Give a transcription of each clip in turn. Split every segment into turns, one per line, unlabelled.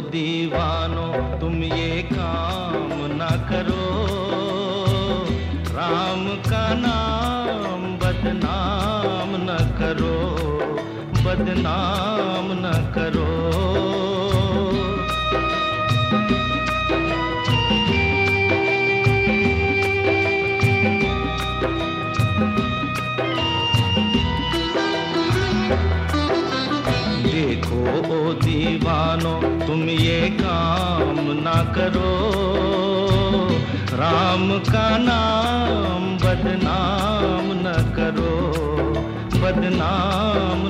दीवानो, तुम ये काम ना करो। राम का नाम बदनाम न करो, बदनाम न करो। ओ दीवानो तुम ये काम ना करो। राम का नाम बदनाम न करो। बदनाम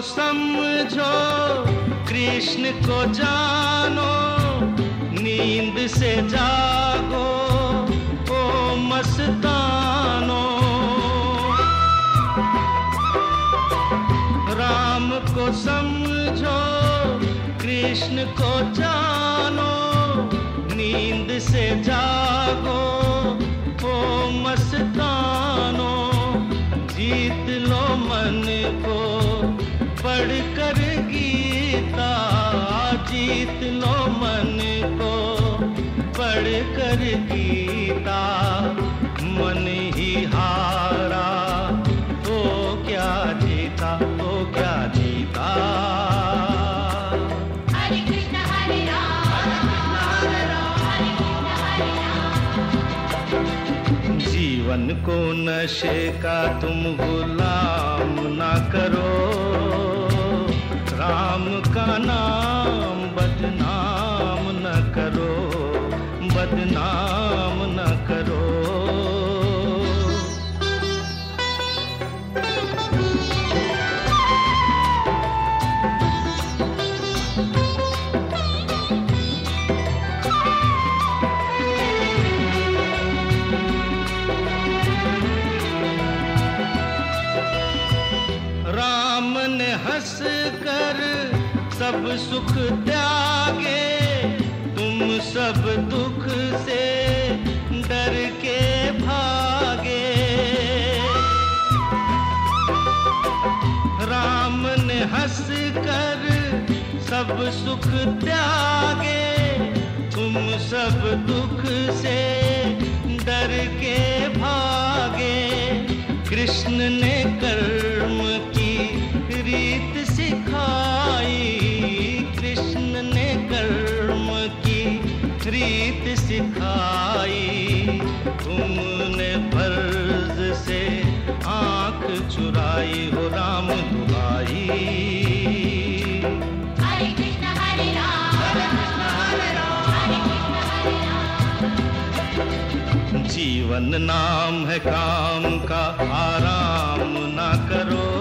समझो, कृष्ण को जानो, नींद से जागो, ओ मस्तानो। राम को समझो, कृष्ण को जानो, नींद से जागो, ओ मस्तानो। जीत लो मन को। पढ़ कर गीता जीत लो मन को। पढ़ कर गीता मन ही हारा। तो क्या जीता तो क्या जीता।
हरे कृष्ण हरे राम हरे कृष्ण हरे राम।
जीवन को नशे का तुम गुलाम ना करो। राम का नाम बदनाम न करो बदनाम न करो। हंस सब सुख त्यागे, तुम सब दुख से डर के भागे। राम ने हंस कर सब सुख त्यागे, तुम सब दुख से डर के भागे। कृष्ण ने कर्म तुमने फ़र्ज़ से आँख चुराई हो राम दुआई
हरे कृष्ण हरे राम। हरे कृष्ण हरे राम।
जीवन नाम है काम का आराम ना करो।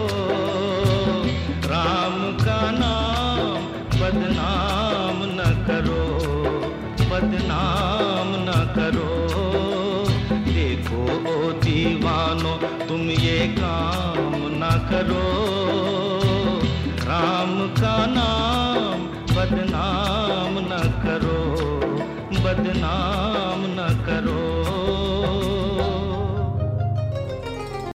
दीवानो तुम ये काम ना करो। राम का नाम बदनाम न करो बदनाम